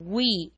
we